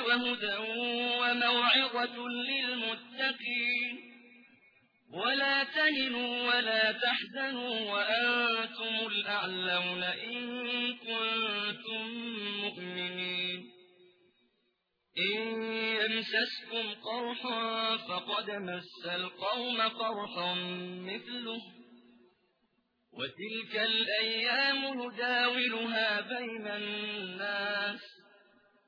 وهدى وموعظة للمتقين. ولا تهنوا ولا تحزنوا وأنتم الأعلون إن كنتم مؤمنين. إن يمسسكم قرح فقد مس القوم قرح مثله. وتلك الأيام نداولها بين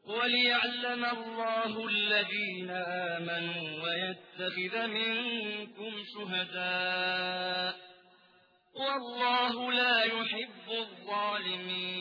وليعلم الله الذين آمنوا ويتخذ منكم شهداء. والله لا يحب الظالمين.